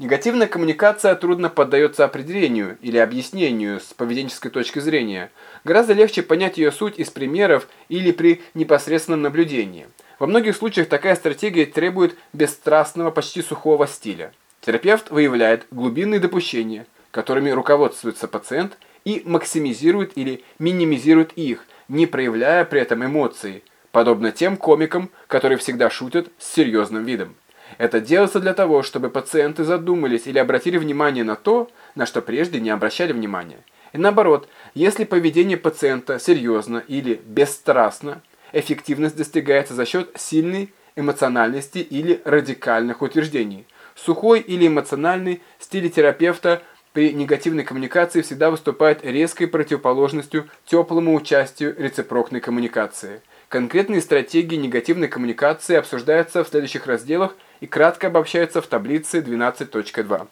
Негативная коммуникация трудно поддается определению или объяснению с поведенческой точки зрения. Гораздо легче понять ее суть из примеров или при непосредственном наблюдении. Во многих случаях такая стратегия требует бесстрастного, почти сухого стиля. Терапевт выявляет глубинные допущения, которыми руководствуется пациент, и максимизирует или минимизирует их, не проявляя при этом эмоций, подобно тем комикам, которые всегда шутят с серьезным видом. Это делается для того, чтобы пациенты задумались или обратили внимание на то, на что прежде не обращали внимания. И наоборот, если поведение пациента серьезно или бесстрастно, эффективность достигается за счет сильной эмоциональности или радикальных утверждений. Сухой или эмоциональный стиль терапевта при негативной коммуникации всегда выступает резкой противоположностью теплому участию рецепрокной коммуникации. Конкретные стратегии негативной коммуникации обсуждаются в следующих разделах и кратко обобщаются в таблице 12.2.